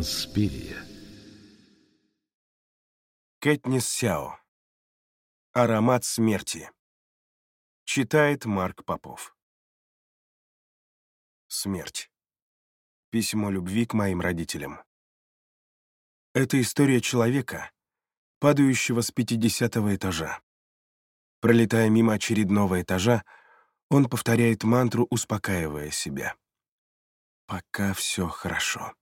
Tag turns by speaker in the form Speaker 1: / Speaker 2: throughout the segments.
Speaker 1: Инспирия.
Speaker 2: Кэтнис Сяо. Аромат смерти. Читает Марк Попов. Смерть. Письмо любви к моим родителям. Это история человека, падающего с 50 этажа. Пролетая мимо очередного этажа, он повторяет мантру, успокаивая себя. «Пока все хорошо.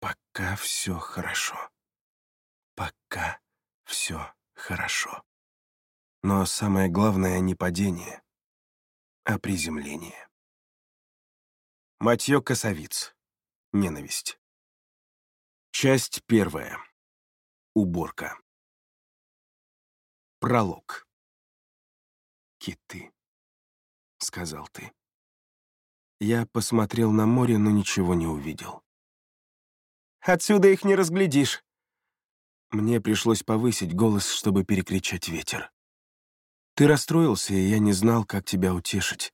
Speaker 2: Пока все хорошо. Пока все хорошо». Но самое главное не падение, а приземление. Матье Косовиц. Ненависть. Часть первая. Уборка. Пролог. «Киты», — сказал ты. Я посмотрел на море, но ничего не увидел. «Отсюда их не разглядишь». Мне пришлось повысить голос, чтобы перекричать ветер. Ты расстроился, и я не знал, как тебя утешить,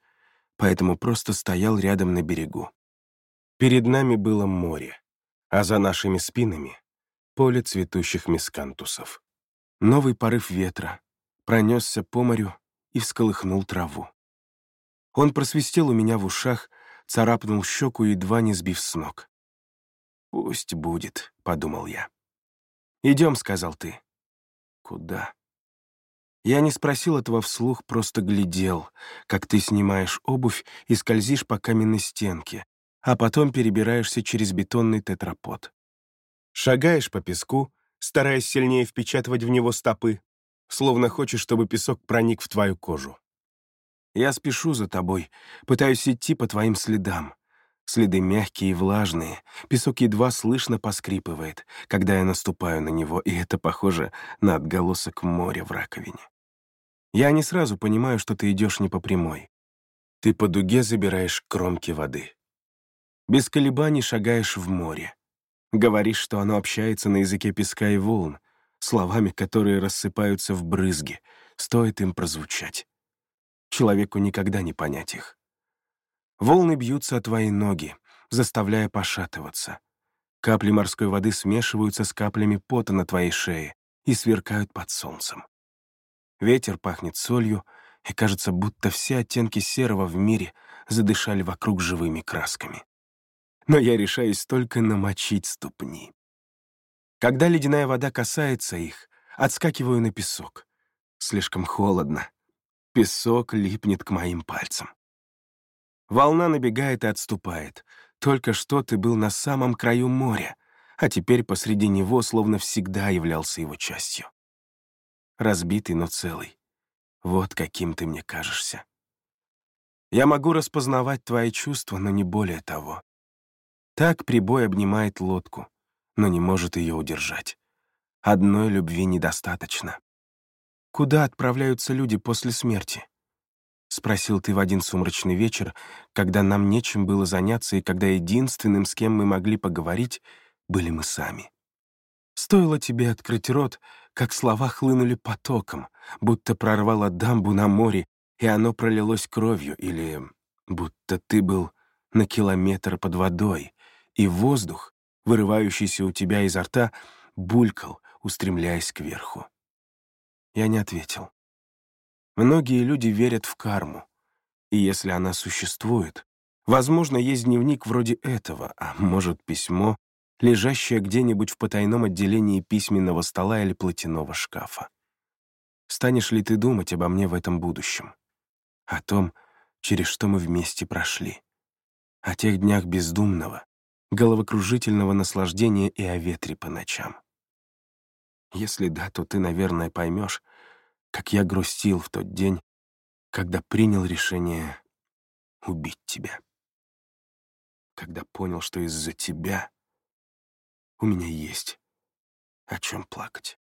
Speaker 2: поэтому просто стоял рядом на берегу. Перед нами было море, а за нашими спинами — поле цветущих мискантусов. Новый порыв ветра пронесся по морю и всколыхнул траву. Он просвистел у меня в ушах, царапнул щеку, едва не сбив с ног. «Пусть будет», — подумал я. «Идем», — сказал ты. «Куда?» Я не спросил этого вслух, просто глядел, как ты снимаешь обувь и скользишь по каменной стенке, а потом перебираешься через бетонный тетрапод. Шагаешь по песку, стараясь сильнее впечатывать в него стопы, словно хочешь, чтобы песок проник в твою кожу. Я спешу за тобой, пытаюсь идти по твоим следам. Следы мягкие и влажные, песок едва слышно поскрипывает, когда я наступаю на него, и это похоже на отголосок моря в раковине. Я не сразу понимаю, что ты идешь не по прямой. Ты по дуге забираешь кромки воды. Без колебаний шагаешь в море. Говоришь, что оно общается на языке песка и волн, словами, которые рассыпаются в брызги, стоит им прозвучать. Человеку никогда не понять их. Волны бьются о твои ноги, заставляя пошатываться. Капли морской воды смешиваются с каплями пота на твоей шее и сверкают под солнцем. Ветер пахнет солью, и кажется, будто все оттенки серого в мире задышали вокруг живыми красками. Но я решаюсь только намочить ступни. Когда ледяная вода касается их, отскакиваю на песок. Слишком холодно. Песок липнет к моим пальцам. Волна набегает и отступает. Только что ты был на самом краю моря, а теперь посреди него словно всегда являлся его частью. Разбитый, но целый. Вот каким ты мне кажешься. Я могу распознавать твои чувства, но не более того. Так прибой обнимает лодку но не может ее удержать. Одной любви недостаточно. «Куда отправляются люди после смерти?» — спросил ты в один сумрачный вечер, когда нам нечем было заняться и когда единственным, с кем мы могли поговорить, были мы сами. Стоило тебе открыть рот, как слова хлынули потоком, будто прорвало дамбу на море, и оно пролилось кровью, или будто ты был на километр под водой, и воздух вырывающийся у тебя изо рта, булькал, устремляясь кверху. Я не ответил. Многие люди верят в карму, и если она существует, возможно, есть дневник вроде этого, а может, письмо, лежащее где-нибудь в потайном отделении письменного стола или платяного шкафа. Станешь ли ты думать обо мне в этом будущем? О том, через что мы вместе прошли? О тех днях бездумного, головокружительного наслаждения и о ветре по ночам. Если да, то ты, наверное, поймешь, как я грустил в тот день, когда принял решение убить тебя. Когда понял, что из-за тебя у меня есть о чем плакать.